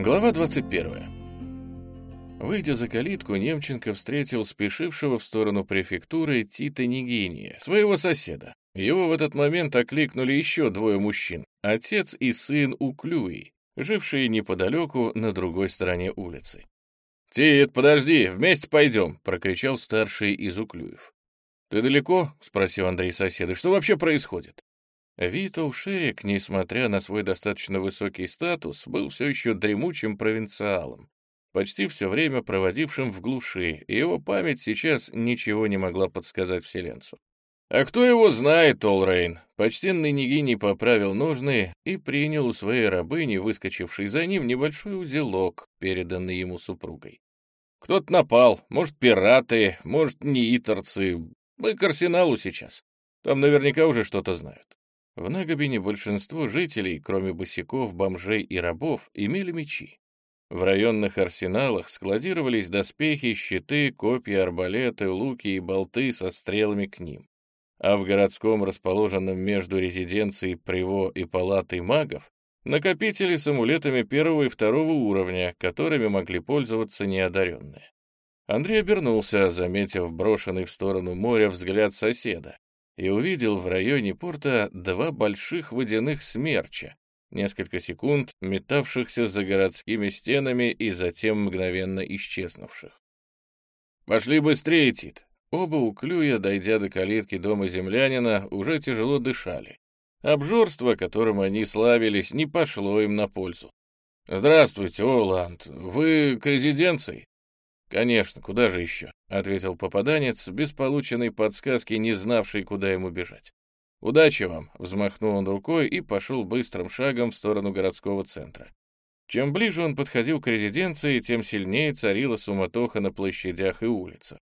Глава 21. Выйдя за калитку, Немченко встретил спешившего в сторону префектуры Тита Нигиния, своего соседа. Его в этот момент окликнули еще двое мужчин, отец и сын Уклюи, жившие неподалеку на другой стороне улицы. «Тит, подожди, вместе пойдем!» — прокричал старший из Уклюев. «Ты далеко?» — спросил Андрей соседа. «Что вообще происходит?» Витал Шерик, несмотря на свой достаточно высокий статус, был все еще дремучим провинциалом, почти все время проводившим в глуши, и его память сейчас ничего не могла подсказать вселенцу. А кто его знает, Олрейн? Почтенный Нигини поправил ножны и принял у своей рабыни, выскочившей за ним, небольшой узелок, переданный ему супругой. Кто-то напал, может, пираты, может, неиторцы. Мы к арсеналу сейчас. Там наверняка уже что-то знают. В Нагобине большинство жителей, кроме босиков, бомжей и рабов, имели мечи. В районных арсеналах складировались доспехи, щиты, копья, арбалеты, луки и болты со стрелами к ним. А в городском, расположенном между резиденцией Приво и палатой магов, накопители с амулетами первого и второго уровня, которыми могли пользоваться неодаренные. Андрей обернулся, заметив брошенный в сторону моря взгляд соседа, и увидел в районе порта два больших водяных смерча, несколько секунд метавшихся за городскими стенами и затем мгновенно исчезнувших. «Пошли быстрее, Тит!» Оба уклюя, дойдя до калитки дома землянина, уже тяжело дышали. Обжорство, которым они славились, не пошло им на пользу. «Здравствуйте, Оланд. Вы к резиденции?» «Конечно, куда же еще?» — ответил попаданец, без полученной подсказки, не знавший, куда ему бежать. «Удачи вам!» — взмахнул он рукой и пошел быстрым шагом в сторону городского центра. Чем ближе он подходил к резиденции, тем сильнее царила суматоха на площадях и улицах.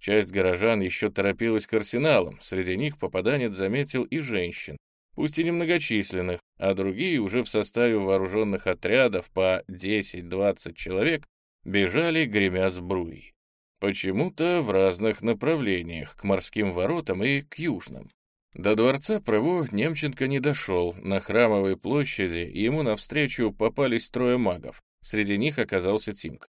Часть горожан еще торопилась к арсеналам, среди них попаданец заметил и женщин, пусть и немногочисленных, а другие уже в составе вооруженных отрядов по 10-20 человек бежали, гремя сбруей. Почему-то в разных направлениях, к морским воротам и к южным. До дворца Право Немченко не дошел. На Храмовой площади ему навстречу попались трое магов. Среди них оказался Тимк.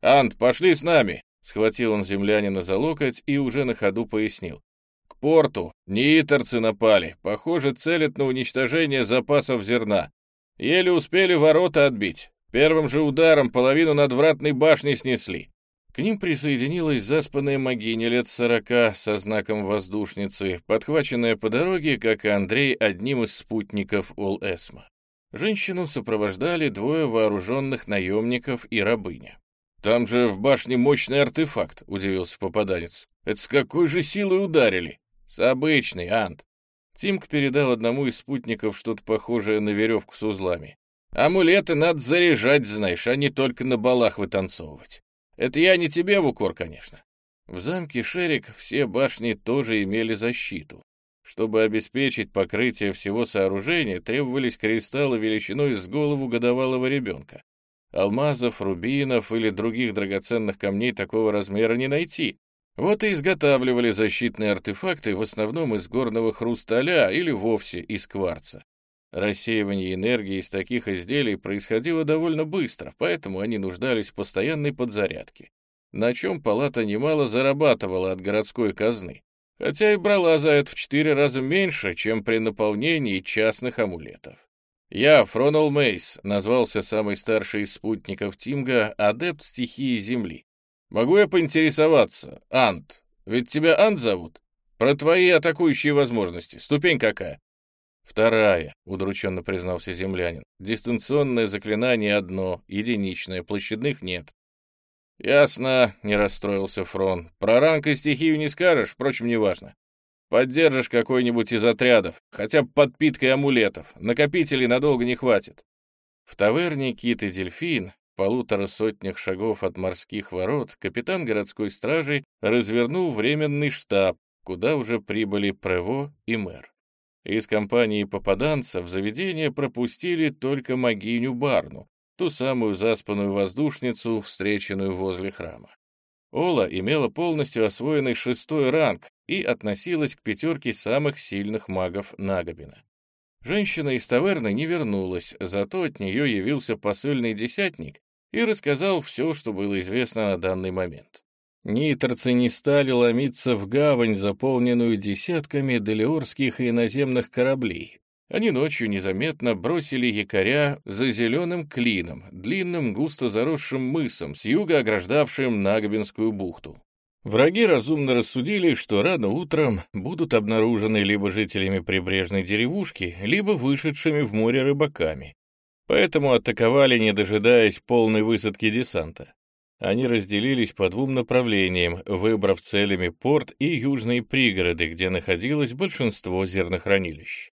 «Ант, пошли с нами!» — схватил он землянина за локоть и уже на ходу пояснил. «К порту неиторцы напали. Похоже, целят на уничтожение запасов зерна. Еле успели ворота отбить. Первым же ударом половину надвратной башни снесли. К ним присоединилась заспанная могиня лет сорока со знаком воздушницы, подхваченная по дороге, как и Андрей, одним из спутников Ол-Эсма. Женщину сопровождали двое вооруженных наемников и рабыня. «Там же в башне мощный артефакт», — удивился попаданец. «Это с какой же силой ударили?» «С обычной, Ант». Тимк передал одному из спутников что-то похожее на веревку с узлами. Амулеты надо заряжать, знаешь, а не только на балах вытанцовывать. Это я не тебе в укор, конечно. В замке Шерик все башни тоже имели защиту. Чтобы обеспечить покрытие всего сооружения, требовались кристаллы величиной с голову годовалого ребенка. Алмазов, рубинов или других драгоценных камней такого размера не найти. Вот и изготавливали защитные артефакты в основном из горного хрусталя или вовсе из кварца. Рассеивание энергии из таких изделий происходило довольно быстро, поэтому они нуждались в постоянной подзарядке, на чем палата немало зарабатывала от городской казны, хотя и брала за это в четыре раза меньше, чем при наполнении частных амулетов. Я, Фронал Мейс, назвался самый старший из спутников Тимга, адепт стихии Земли. Могу я поинтересоваться, Ант, ведь тебя Ант зовут? Про твои атакующие возможности, ступень какая? «Вторая», — удрученно признался землянин. «Дистанционное заклинание одно, единичное, площадных нет». «Ясно», — не расстроился Фрон. «Про ранг и стихию не скажешь, впрочем, неважно. Поддержишь какой-нибудь из отрядов, хотя бы подпиткой амулетов. Накопителей надолго не хватит». В таверне «Кит и Дельфин» полутора сотнях шагов от морских ворот капитан городской стражи развернул временный штаб, куда уже прибыли Прево и мэр. Из компании попаданцев заведение пропустили только могиню Барну, ту самую заспанную воздушницу, встреченную возле храма. Ола имела полностью освоенный шестой ранг и относилась к пятерке самых сильных магов Нагобина. Женщина из таверны не вернулась, зато от нее явился посыльный десятник и рассказал все, что было известно на данный момент. Ниторцы не стали ломиться в гавань, заполненную десятками делиорских и иноземных кораблей. Они ночью незаметно бросили якоря за зеленым клином, длинным густо заросшим мысом, с юга ограждавшим Нагобинскую бухту. Враги разумно рассудили, что рано утром будут обнаружены либо жителями прибрежной деревушки, либо вышедшими в море рыбаками. Поэтому атаковали, не дожидаясь полной высадки десанта. Они разделились по двум направлениям, выбрав целями порт и южные пригороды, где находилось большинство зернохранилищ.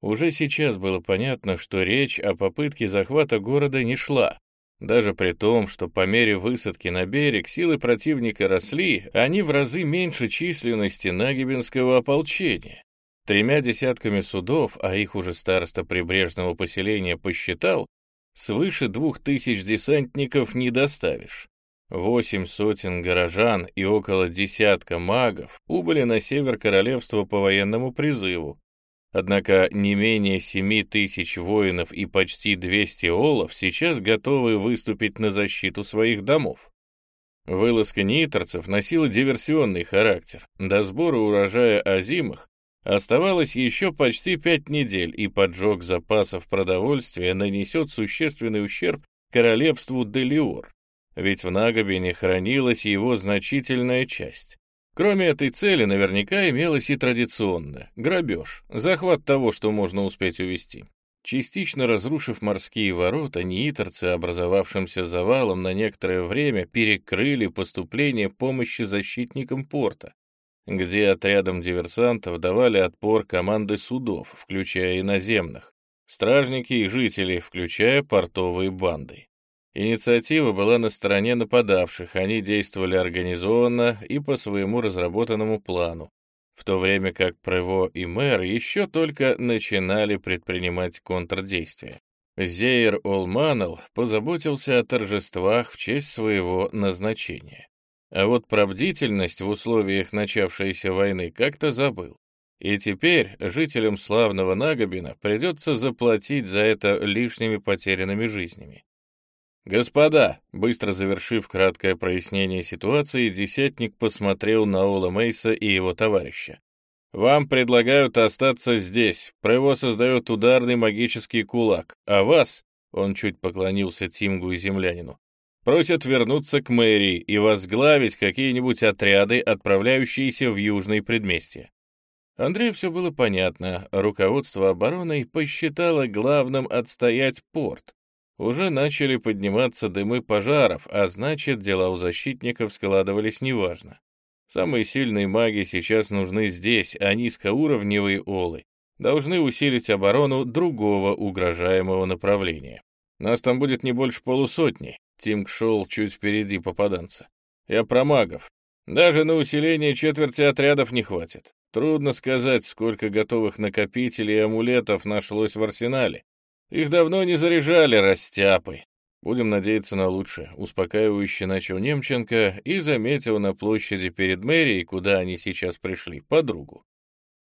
Уже сейчас было понятно, что речь о попытке захвата города не шла. Даже при том, что по мере высадки на берег силы противника росли, они в разы меньше численности Нагибинского ополчения. Тремя десятками судов, а их уже староста прибрежного поселения посчитал, свыше двух тысяч десантников не доставишь. Восемь сотен горожан и около десятка магов убыли на север королевства по военному призыву. Однако не менее семи тысяч воинов и почти 200 олов сейчас готовы выступить на защиту своих домов. Вылазка нейтерцев носила диверсионный характер. До сбора урожая озимых оставалось еще почти пять недель, и поджог запасов продовольствия нанесет существенный ущерб королевству Делиор ведь в Нагобине хранилась его значительная часть. Кроме этой цели наверняка имелось и традиционное — грабеж, захват того, что можно успеть увести. Частично разрушив морские ворота, неиторцы, образовавшимся завалом на некоторое время, перекрыли поступление помощи защитникам порта, где отрядам диверсантов давали отпор команды судов, включая иноземных, стражники и жители, включая портовые банды. Инициатива была на стороне нападавших, они действовали организованно и по своему разработанному плану, в то время как Прево и мэр еще только начинали предпринимать контрдействия. Зейр Олманел позаботился о торжествах в честь своего назначения. А вот про бдительность в условиях начавшейся войны как-то забыл. И теперь жителям славного Нагобина придется заплатить за это лишними потерянными жизнями. «Господа!» — быстро завершив краткое прояснение ситуации, десятник посмотрел на Ола Мейса и его товарища. «Вам предлагают остаться здесь. Прево создает ударный магический кулак, а вас...» — он чуть поклонился Тимгу и землянину. «Просят вернуться к мэрии и возглавить какие-нибудь отряды, отправляющиеся в южные предместья». Андрею все было понятно. Руководство обороной посчитало главным отстоять порт, уже начали подниматься дымы пожаров, а значит, дела у защитников складывались неважно. Самые сильные маги сейчас нужны здесь, а низкоуровневые олы должны усилить оборону другого угрожаемого направления. Нас там будет не больше полусотни. Тимк шел чуть впереди попаданца. Я про магов. Даже на усиление четверти отрядов не хватит. Трудно сказать, сколько готовых накопителей и амулетов нашлось в арсенале. Их давно не заряжали растяпы. Будем надеяться на лучшее, успокаивающе начал Немченко и заметил на площади перед мэрией, куда они сейчас пришли, подругу.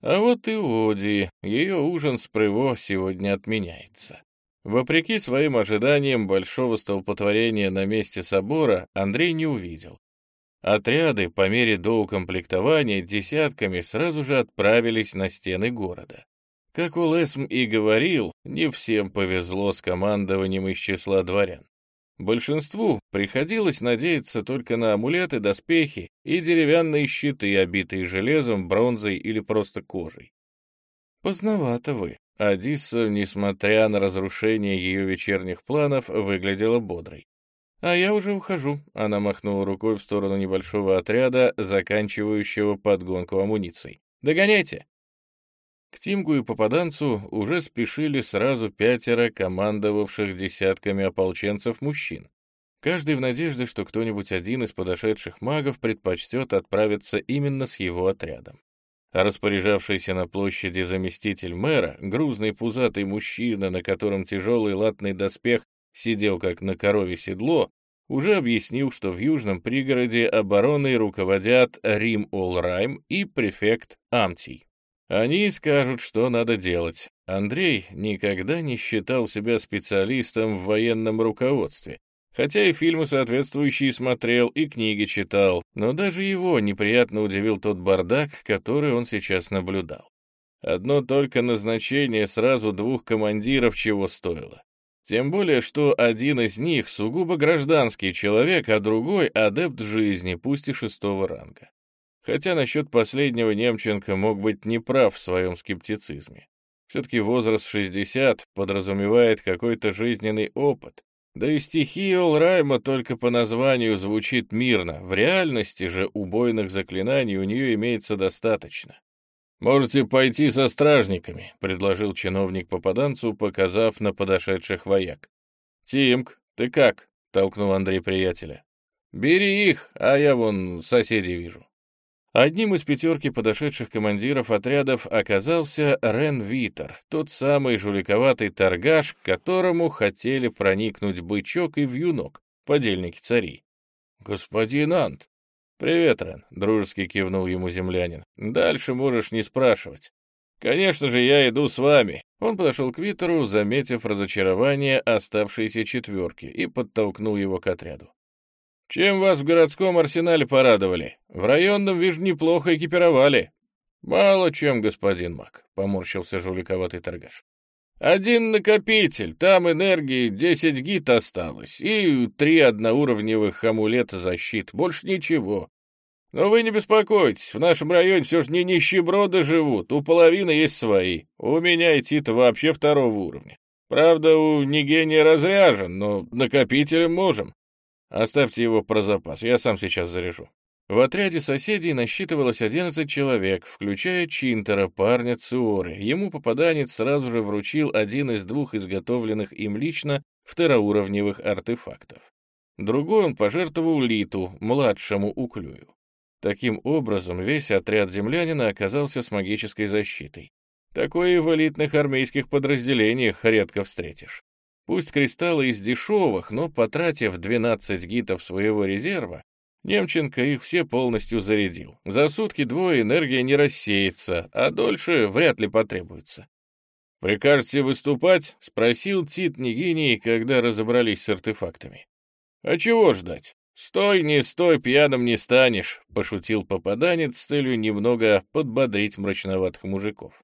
А вот и Оди, ее ужин с Прыво сегодня отменяется. Вопреки своим ожиданиям большого столпотворения на месте собора Андрей не увидел. Отряды по мере доукомплектования десятками сразу же отправились на стены города. Как Улесм и говорил, не всем повезло с командованием из числа дворян. Большинству приходилось надеяться только на амулеты, доспехи и деревянные щиты, обитые железом, бронзой или просто кожей. Поздновато вы. Адисса, несмотря на разрушение ее вечерних планов, выглядела бодрой. «А я уже ухожу», — она махнула рукой в сторону небольшого отряда, заканчивающего подгонку амуницией. «Догоняйте!» К Тимгу и попаданцу уже спешили сразу пятеро командовавших десятками ополченцев мужчин. Каждый в надежде, что кто-нибудь один из подошедших магов предпочтет отправиться именно с его отрядом. А распоряжавшийся на площади заместитель мэра, грузный пузатый мужчина, на котором тяжелый латный доспех сидел как на корове седло, уже объяснил, что в южном пригороде обороной руководят Рим Олрайм и префект Амтий. Они скажут, что надо делать. Андрей никогда не считал себя специалистом в военном руководстве, хотя и фильмы соответствующие смотрел, и книги читал, но даже его неприятно удивил тот бардак, который он сейчас наблюдал. Одно только назначение сразу двух командиров чего стоило. Тем более, что один из них сугубо гражданский человек, а другой — адепт жизни, пусть и шестого ранга. Хотя насчет последнего Немченко мог быть неправ в своем скептицизме. Все-таки возраст 60 подразумевает какой-то жизненный опыт. Да и стихия Олрайма только по названию звучит мирно, в реальности же убойных заклинаний у нее имеется достаточно. «Можете пойти со стражниками», — предложил чиновник попаданцу, показав на подошедших вояк. «Тимк, ты как?» — толкнул Андрей приятеля. «Бери их, а я вон соседей вижу». Одним из пятерки подошедших командиров отрядов оказался Рен Витер, тот самый жуликоватый торгаш, к которому хотели проникнуть бычок и вьюнок, подельники царей. «Господин Ант!» «Привет, Рен», — дружески кивнул ему землянин. «Дальше можешь не спрашивать». «Конечно же, я иду с вами». Он подошел к Витеру, заметив разочарование оставшейся четверки, и подтолкнул его к отряду. Чем вас в городском арсенале порадовали? В районном, вижу, неплохо экипировали. Мало чем, господин Мак, — поморщился жуликоватый торгаш. Один накопитель, там энергии 10 гит осталось, и три одноуровневых амулета защит, больше ничего. Но вы не беспокойтесь, в нашем районе все же не нищеброды живут, у половины есть свои. У меня и Тита вообще второго уровня. Правда, у Нигения разряжен, но накопителем можем. Оставьте его про запас, я сам сейчас заряжу. В отряде соседей насчитывалось 11 человек, включая Чинтера, парня Циоры. Ему попаданец сразу же вручил один из двух изготовленных им лично второуровневых артефактов. Другой он пожертвовал Литу, младшему Уклюю. Таким образом, весь отряд землянина оказался с магической защитой. Такое в элитных армейских подразделениях редко встретишь. Пусть кристаллы из дешевых, но потратив 12 гитов своего резерва, Немченко их все полностью зарядил. За сутки-двое энергия не рассеется, а дольше вряд ли потребуется. «Прикажете выступать?» — спросил Тит Нигиний, когда разобрались с артефактами. «А чего ждать? Стой, не стой, пьяным не станешь», — пошутил попаданец с целью немного подбодрить мрачноватых мужиков.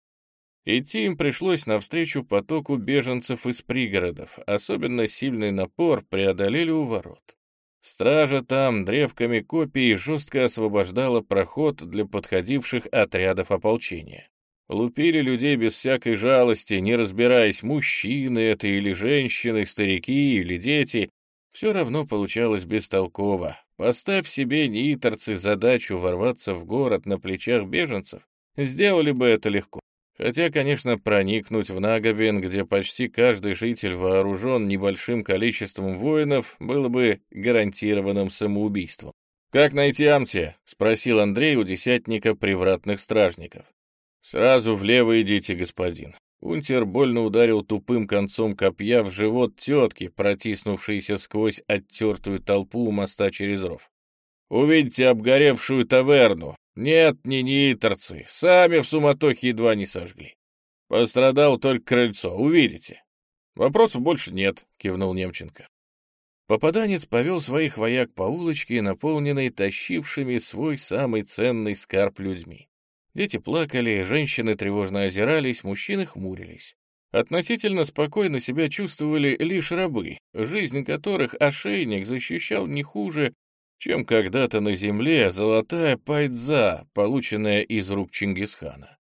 Идти им пришлось навстречу потоку беженцев из пригородов, особенно сильный напор преодолели у ворот. Стража там древками копий жестко освобождала проход для подходивших отрядов ополчения. Лупили людей без всякой жалости, не разбираясь, мужчины это или женщины, старики или дети. Все равно получалось бестолково. Поставь себе ниторцы задачу ворваться в город на плечах беженцев, сделали бы это легко. Хотя, конечно, проникнуть в Нагобин, где почти каждый житель вооружен небольшим количеством воинов, было бы гарантированным самоубийством. «Как найти Амтия?» — спросил Андрей у десятника привратных стражников. «Сразу влево идите, господин». Унтер больно ударил тупым концом копья в живот тетки, протиснувшейся сквозь оттертую толпу у моста через ров. «Увидите обгоревшую таверну, нет, не ниторцы, сами в суматохе едва не сожгли. Пострадал только крыльцо, увидите. Вопросов больше нет, кивнул Немченко. Попаданец повел своих вояк по улочке, наполненной тащившими свой самый ценный скарб людьми. Дети плакали, женщины тревожно озирались, мужчины хмурились. Относительно спокойно себя чувствовали лишь рабы, жизнь которых ошейник защищал не хуже, чем когда-то на земле золотая пайдза, полученная из рук Чингисхана.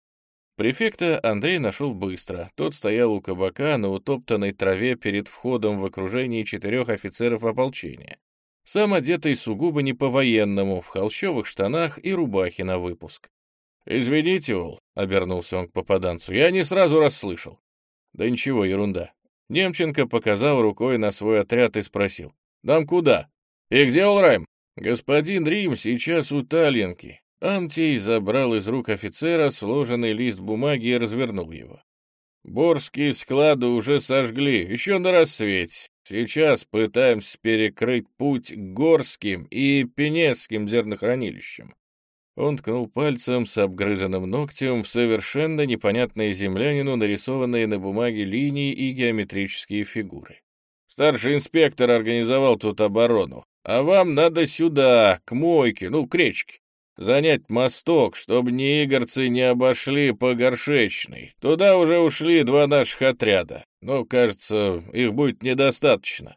Префекта Андрей нашел быстро. Тот стоял у кабака на утоптанной траве перед входом в окружении четырех офицеров ополчения. Сам одетый сугубо не по-военному, в холщовых штанах и рубахе на выпуск. «Извините, Ол», — обернулся он к попаданцу, — «я не сразу расслышал». «Да ничего, ерунда». Немченко показал рукой на свой отряд и спросил. «Нам куда? И где Олрайм?» «Господин Рим сейчас у Тальянки». Амтий забрал из рук офицера сложенный лист бумаги и развернул его. «Борские склады уже сожгли, еще на рассвете. Сейчас пытаемся перекрыть путь к Горским и Пенесским зернохранилищам. Он ткнул пальцем с обгрызанным ногтем в совершенно непонятные землянину нарисованные на бумаге линии и геометрические фигуры. Старший инспектор организовал тут оборону, а вам надо сюда, к мойке, ну, к речке. Занять мосток, чтобы негорцы не обошли по горшечной. Туда уже ушли два наших отряда, но, кажется, их будет недостаточно.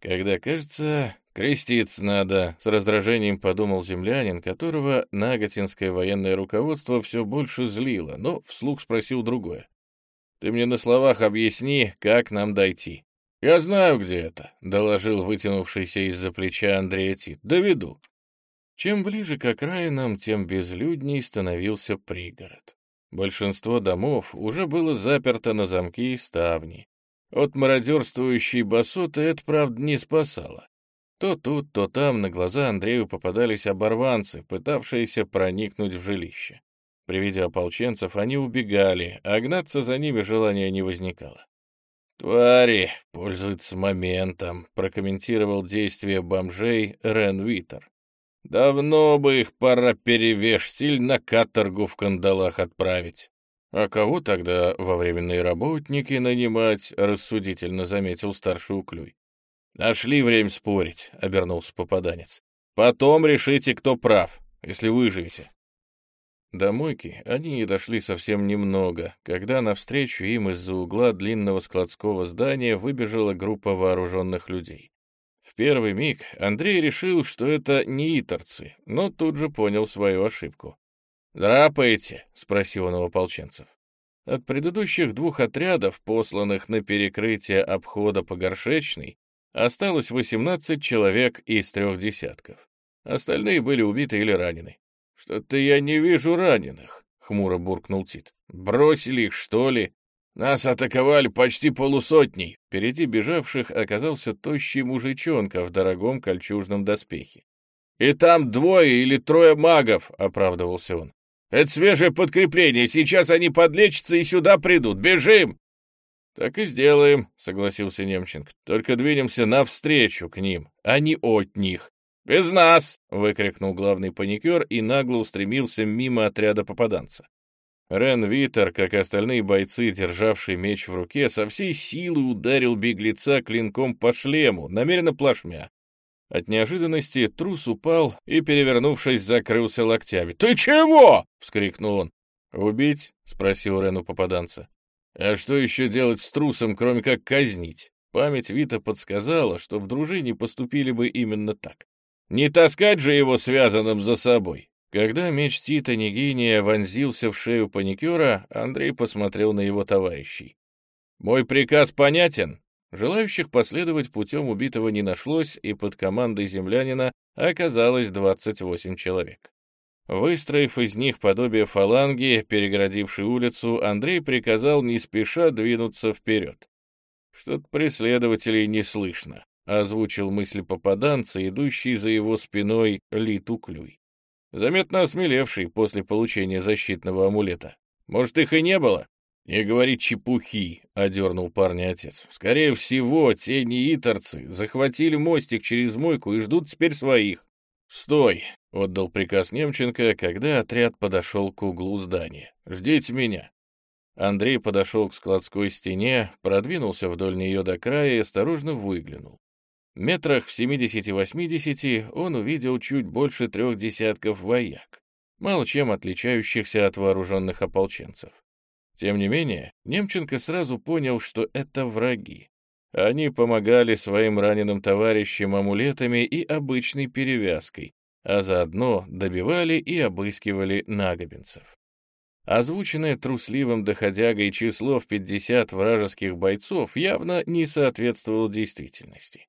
Когда, кажется, креститься надо, с раздражением подумал землянин, которого наготинское военное руководство все больше злило, но вслух спросил другое. Ты мне на словах объясни, как нам дойти. «Я знаю, где это», — доложил вытянувшийся из-за плеча Андрея Тит. «Доведу». Чем ближе к окраинам, тем безлюдней становился пригород. Большинство домов уже было заперто на замки и ставни. От мародерствующей басоты это, правда, не спасало. То тут, то там на глаза Андрею попадались оборванцы, пытавшиеся проникнуть в жилище. При виде ополченцев они убегали, а гнаться за ними желания не возникало. «Твари пользуются моментом», — прокомментировал действия бомжей Рен Витер. «Давно бы их пора перевешать или на каторгу в кандалах отправить». «А кого тогда во временные работники нанимать?» — рассудительно заметил старший уклюй. «Нашли время спорить», — обернулся попаданец. «Потом решите, кто прав, если выживете». До мойки они не дошли совсем немного, когда навстречу им из-за угла длинного складского здания выбежала группа вооруженных людей. В первый миг Андрей решил, что это не иторцы, но тут же понял свою ошибку. «Драпаете?» — спросил он у ополченцев. От предыдущих двух отрядов, посланных на перекрытие обхода по горшечной, осталось 18 человек из трех десятков. Остальные были убиты или ранены. «Что-то я не вижу раненых», — хмуро буркнул Тит. «Бросили их, что ли? Нас атаковали почти полусотней». Впереди бежавших оказался тощий мужичонка в дорогом кольчужном доспехе. «И там двое или трое магов», — оправдывался он. «Это свежее подкрепление, сейчас они подлечатся и сюда придут. Бежим!» «Так и сделаем», — согласился Немченко. «Только двинемся навстречу к ним, а не от них. «Без нас!» — выкрикнул главный паникер и нагло устремился мимо отряда попаданца. Рен Витер, как и остальные бойцы, державшие меч в руке, со всей силы ударил беглеца клинком по шлему, намеренно плашмя. От неожиданности трус упал и, перевернувшись, закрылся локтями. «Ты чего?» — вскрикнул он. «Убить?» — спросил Рен у попаданца. «А что еще делать с трусом, кроме как казнить?» Память Вита подсказала, что в дружине поступили бы именно так. Не таскать же его связанным за собой. Когда меч Тита Нигиния вонзился в шею паникера, Андрей посмотрел на его товарищей. «Мой приказ понятен?» Желающих последовать путем убитого не нашлось, и под командой землянина оказалось 28 человек. Выстроив из них подобие фаланги, перегородившей улицу, Андрей приказал не спеша двинуться вперед. Что-то преследователей не слышно. — озвучил мысли попаданца, идущий за его спиной Литуклюй, заметно осмелевший после получения защитного амулета. «Может, их и не было?» «Не говори чепухи», — одернул парня отец. «Скорее всего, те неиторцы захватили мостик через мойку и ждут теперь своих». «Стой!» — отдал приказ Немченко, когда отряд подошел к углу здания. «Ждите меня». Андрей подошел к складской стене, продвинулся вдоль нее до края и осторожно выглянул. Метрах в 70-80 он увидел чуть больше трех десятков вояк, мало чем отличающихся от вооруженных ополченцев. Тем не менее, Немченко сразу понял, что это враги. Они помогали своим раненым товарищам амулетами и обычной перевязкой, а заодно добивали и обыскивали нагобинцев. Озвученное трусливым доходягой число в 50 вражеских бойцов явно не соответствовало действительности.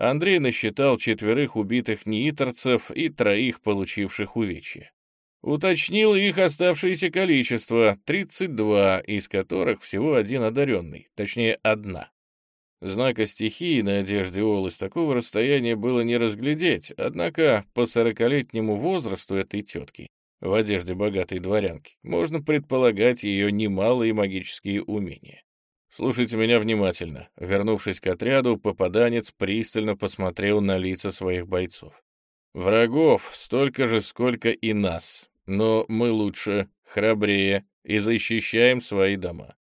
Андрей насчитал четверых убитых неиторцев и троих получивших увечья. Уточнил их оставшееся количество — 32, из которых всего один одаренный, точнее, одна. Знака стихии на одежде Олы с такого расстояния было не разглядеть, однако по сорокалетнему возрасту этой тетки, в одежде богатой дворянки, можно предполагать ее немалые магические умения. «Слушайте меня внимательно». Вернувшись к отряду, попаданец пристально посмотрел на лица своих бойцов. Врагов столько же, сколько и нас, но мы лучше, храбрее и защищаем свои дома.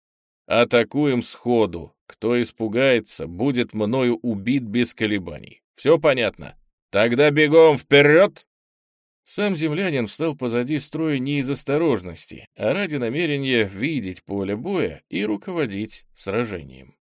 Атакуем сходу. Кто испугается, будет мною убит без колебаний. Все понятно? Тогда бегом вперед!» Сам землянин встал позади строя не из осторожности, а ради намерения видеть поле боя и руководить сражением.